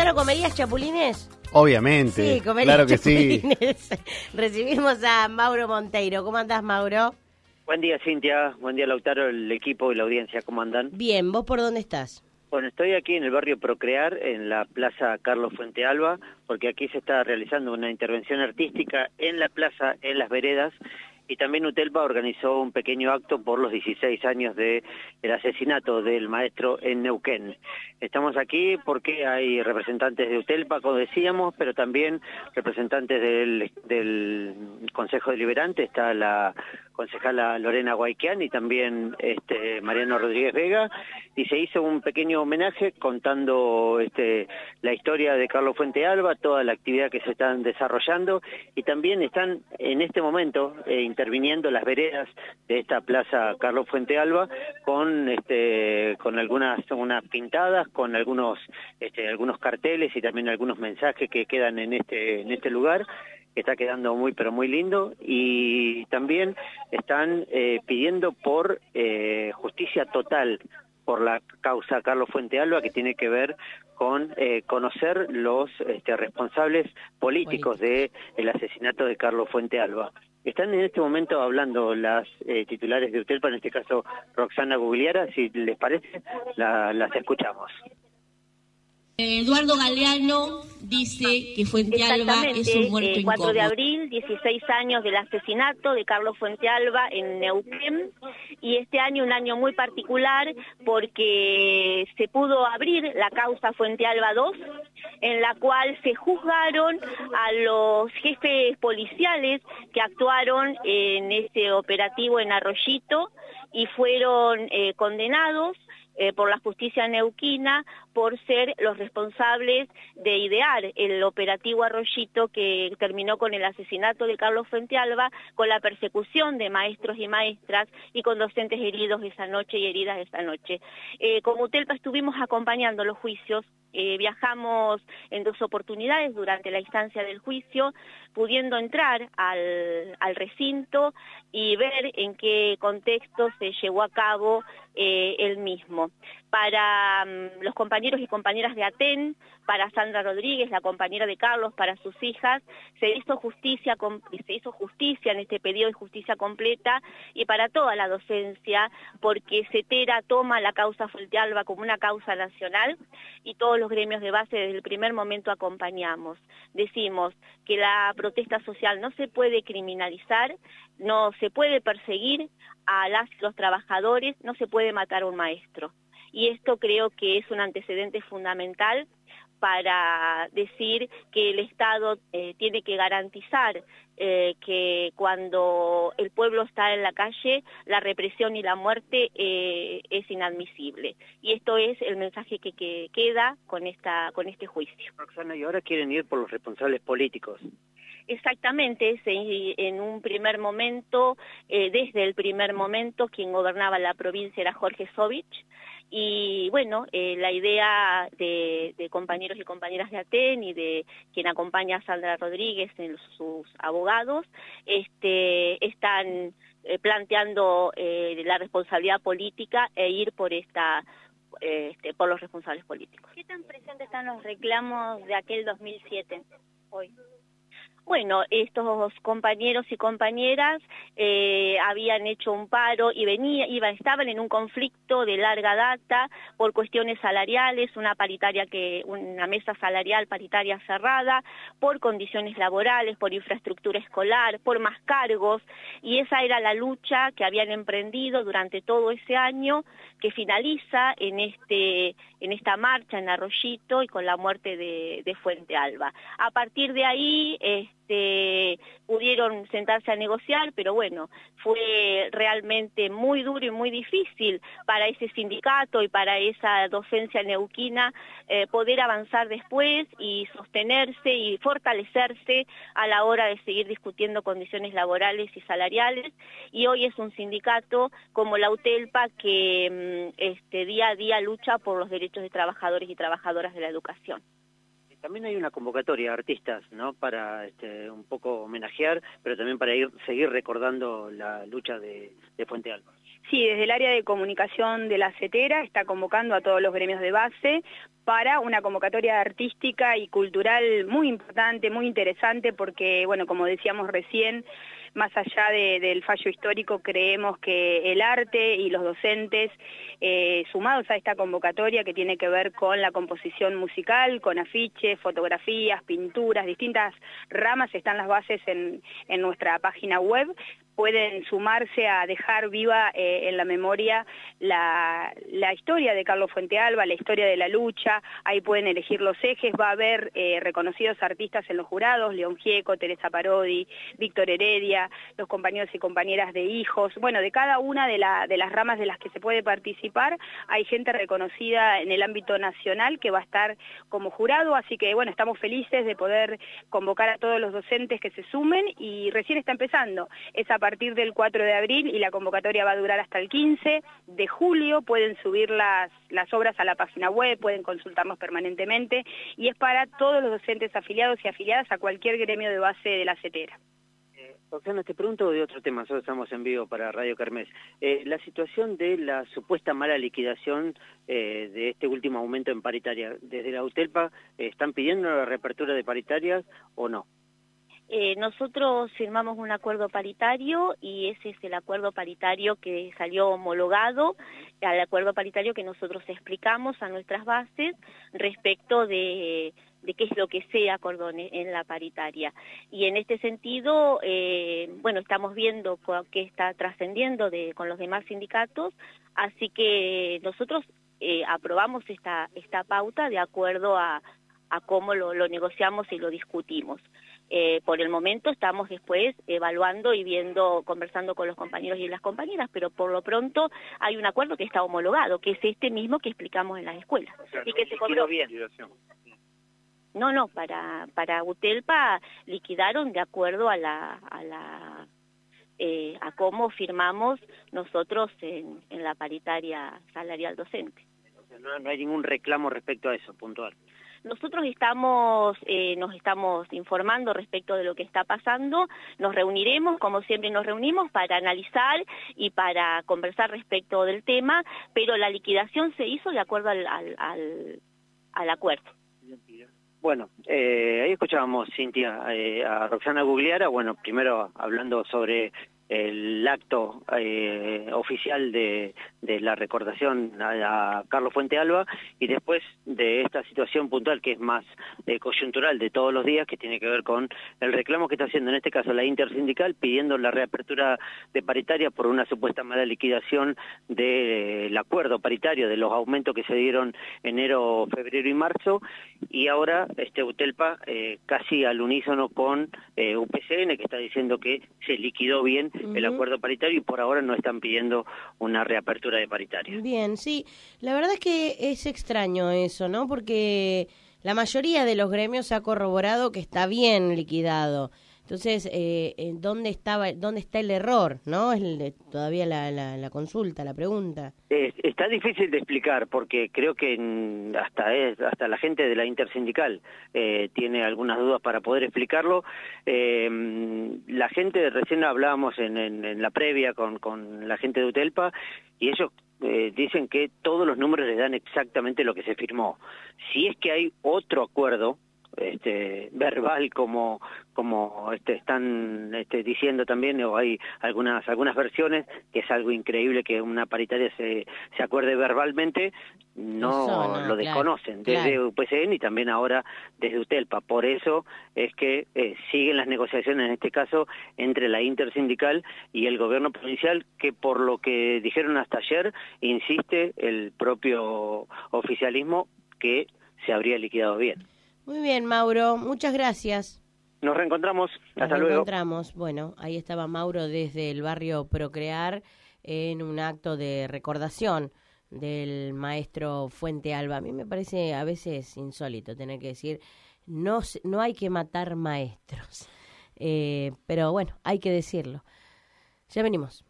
Lautaro, ¿comerías chapulines? Obviamente, Sí, comerías claro que sí. chapulines. Recibimos a Mauro Monteiro. ¿Cómo andás, Mauro? Buen día, Cintia. Buen día, Lautaro, el equipo y la audiencia. ¿Cómo andan? Bien, ¿vos por dónde estás? Bueno, estoy aquí en el barrio Procrear, en la Plaza Carlos Fuente Alba, porque aquí se está realizando una intervención artística en la plaza, en las veredas, y también UTELPA organizó un pequeño acto por los 16 años de el asesinato del maestro en Neuquén. Estamos aquí porque hay representantes de UTELPA, como decíamos, pero también representantes del, del Consejo Deliberante, está la concejala Lorena Guayquián y también este Mariano Rodríguez Vega, y se hizo un pequeño homenaje contando este la historia de Carlos Fuente Alba, toda la actividad que se están desarrollando, y también están en este momento eh, interviniendo las veredas de esta plaza Carlos Fuente Alba con este con algunas unas pintadas, con algunos este, algunos carteles y también algunos mensajes que quedan en este en este lugar que está quedando muy pero muy lindo y también están eh, pidiendo por eh, justicia total por la causa Carlos Fuente Alba que tiene que ver con eh, conocer los este, responsables políticos de el asesinato de Carlos Fuente Alba. Están en este momento hablando las eh, titulares de UTELPA, en este caso Roxana Gugliara, si les parece, la- las escuchamos. Eduardo Galeano dice que Fuente Alba es un muerto eh, 4 de abril, 16 años del asesinato de Carlos Fuentealba en Neuquén. Y este año un año muy particular porque se pudo abrir la causa Fuentealba 2 en la cual se juzgaron a los jefes policiales que actuaron en ese operativo en Arroyito y fueron eh, condenados eh, por la justicia neuquina por ser los responsables de idear el operativo Arroyito que terminó con el asesinato de Carlos Fuentealba, con la persecución de maestros y maestras y con docentes heridos esa noche y heridas esa noche. Eh, como UTELPA estuvimos acompañando los juicios, eh, viajamos en dos oportunidades durante la instancia del juicio, pudiendo entrar al, recinto y ver en qué contexto se llevó a cabo eh, el mismo. Para mm, los compañeros y compañeras de ATEN, para Sandra Rodríguez, la compañera de Carlos, para sus hijas, se hizo justicia, se hizo justicia en este pedido de justicia completa y para toda la docencia, porque CETERA toma la causa Fuentealba como una causa nacional y todos los gremios de base desde el primer momento acompañamos. Decimos que la protesta social no se puede criminalizar, no se puede perseguir a los trabajadores, no se puede matar a un maestro. Y esto creo que es un antecedente fundamental para decir que el Estado eh, tiene que garantizar eh, que cuando el pueblo está en la calle, la represión y la muerte eh, es inadmisible. Y esto es el mensaje que, que queda con, esta, con este juicio. Roxana, y ahora quieren ir por los responsables políticos. Exactamente, en un primer momento, eh, desde el primer momento, quien gobernaba la provincia era Jorge Sovich, y bueno, eh, la idea de, de compañeros y compañeras de ATEN y de quien acompaña a Sandra Rodríguez en sus abogados, este, están eh, planteando eh, la responsabilidad política e ir por esta eh, este, por los responsables políticos. ¿Qué tan presentes están los reclamos de aquel 2007 hoy? Bueno, estos compañeros y compañeras eh, habían hecho un paro y venía, iba, estaban en un conflicto de larga data por cuestiones salariales, una paritaria que, una mesa salarial paritaria cerrada, por condiciones laborales, por infraestructura escolar, por más cargos, y esa era la lucha que habían emprendido durante todo ese año, que finaliza en este, en esta marcha en Arroyito y con la muerte de, Fuente Alba. A partir de ahí, este, pudieron sentarse a negociar, pero bueno, fue realmente muy duro y muy difícil para ese sindicato y para esa docencia neuquina eh, poder avanzar después y sostenerse y fortalecerse a la hora de seguir discutiendo condiciones laborales y salariales. Y hoy es un sindicato como la UTELPA que mm, este, día a día lucha por los derechos de trabajadores y trabajadoras de la educación. También hay una convocatoria a artistas, ¿no? Para este, un poco homenajear, pero también para ir seguir recordando la lucha de, de Fuente Alba. Sí, desde el área de comunicación de la CETERA está convocando a todos los gremios de base para una convocatoria artística y cultural muy importante, muy interesante, porque, bueno, como decíamos recién, más allá del fallo histórico, creemos que el arte y los docentes, eh, sumados a esta convocatoria que tiene que ver con la composición musical, con afiches, fotografías, pinturas, distintas ramas, están las bases en, en nuestra página web, pueden sumarse a dejar viva eh, en la memoria la, historia de Carlos Fuentealba, la historia de la lucha, ahí pueden elegir los ejes, va a haber eh, reconocidos artistas en los jurados, León Gieco, Teresa Parodi, Víctor Heredia, los compañeros y compañeras de hijos, bueno, de cada una de, de las ramas de las que se puede participar, hay gente reconocida en el ámbito nacional que va a estar como jurado, así que bueno, estamos felices de poder convocar a todos los docentes que se sumen y recién está empezando esa a partir del 4 de abril y la convocatoria va a durar hasta el 15 de julio. Pueden subir las, las obras a la página web, pueden consultarnos permanentemente y es para todos los docentes afiliados y afiliadas a cualquier gremio de base de la CETERA. Eh, Roxana, te pregunto de otro tema, nosotros estamos en vivo para Radio Carmes. Eh, la situación de la supuesta mala liquidación eh, de este último aumento en paritaria, desde la UTELPA, ¿están pidiendo la reapertura de paritarias o no? Eh, nosotros firmamos un acuerdo paritario y ese es el acuerdo paritario que salió homologado al acuerdo paritario que nosotros explicamos a nuestras bases respecto de, qué es lo que se acordó en la paritaria. Y en este sentido, eh, bueno, estamos viendo qué está trascendiendo con los demás sindicatos, así que nosotros eh, aprobamos esta pauta de acuerdo a, cómo lo negociamos y lo discutimos. Eh, por el momento estamos después evaluando y viendo, conversando con los compañeros y las compañeras, pero por lo pronto hay un acuerdo que está homologado, que es este mismo que explicamos en las escuelas. y que se cobró bien. No, no, para, para UTELPA liquidaron de acuerdo a la, a la eh, a cómo firmamos nosotros en, en la paritaria salarial docente. No, no hay ningún reclamo respecto a eso, puntual. Nosotros estamos, eh, nos estamos informando respecto de lo que está pasando, nos reuniremos, como siempre nos reunimos, para analizar y para conversar respecto del tema, pero la liquidación se hizo de acuerdo al, al, acuerdo. Bueno, eh, ahí escuchábamos, Cintia, eh, a Roxana Gugliara, bueno, primero hablando sobre el acto eh, oficial de, la recordación a, Carlos Fuente Alba y después de esta situación puntual que es más eh, coyuntural de todos los días que tiene que ver con el reclamo que está haciendo en este caso la intersindical pidiendo la reapertura de paritaria por una supuesta mala liquidación del acuerdo paritario de los aumentos que se dieron enero, febrero y marzo. Y ahora este UTELPA eh, casi al unísono con UPCN que está diciendo que se liquidó bien el acuerdo paritario y por ahora no están pidiendo una reapertura de paritaria. Bien, sí, la verdad es que es extraño eso, ¿no? Porque la mayoría de los gremios ha corroborado que está bien liquidado. Entonces, eh, ¿dónde, estaba, ¿dónde está el error? ¿No? Es todavía la, la, consulta, la pregunta. está difícil de explicar porque creo que hasta, hasta la gente de la intersindical eh, tiene algunas dudas para poder explicarlo. Eh, la gente, recién hablábamos en, en, la previa con, con la gente de UTELPA y ellos eh, dicen que todos los números les dan exactamente lo que se firmó. Si es que hay otro acuerdo, este, verbal como como este, están este, diciendo también o hay algunas algunas versiones que es algo increíble que una paritaria se, se acuerde verbalmente no, lo desconocen. Desde UPCN y también ahora desde UTELPA por eso es que eh, siguen las negociaciones en este caso entre la intersindical y el gobierno provincial que por lo que dijeron hasta ayer insiste el propio oficialismo que se habría liquidado bien muy bien, Mauro, muchas gracias. Nos reencontramos, hasta Nos luego. reencontramos, bueno, ahí estaba Mauro desde el barrio Procrear en un acto de recordación del maestro Fuente Alba. A mí me parece a veces insólito tener que decir, no, no hay que matar maestros, eh, pero bueno, hay que decirlo. Ya venimos.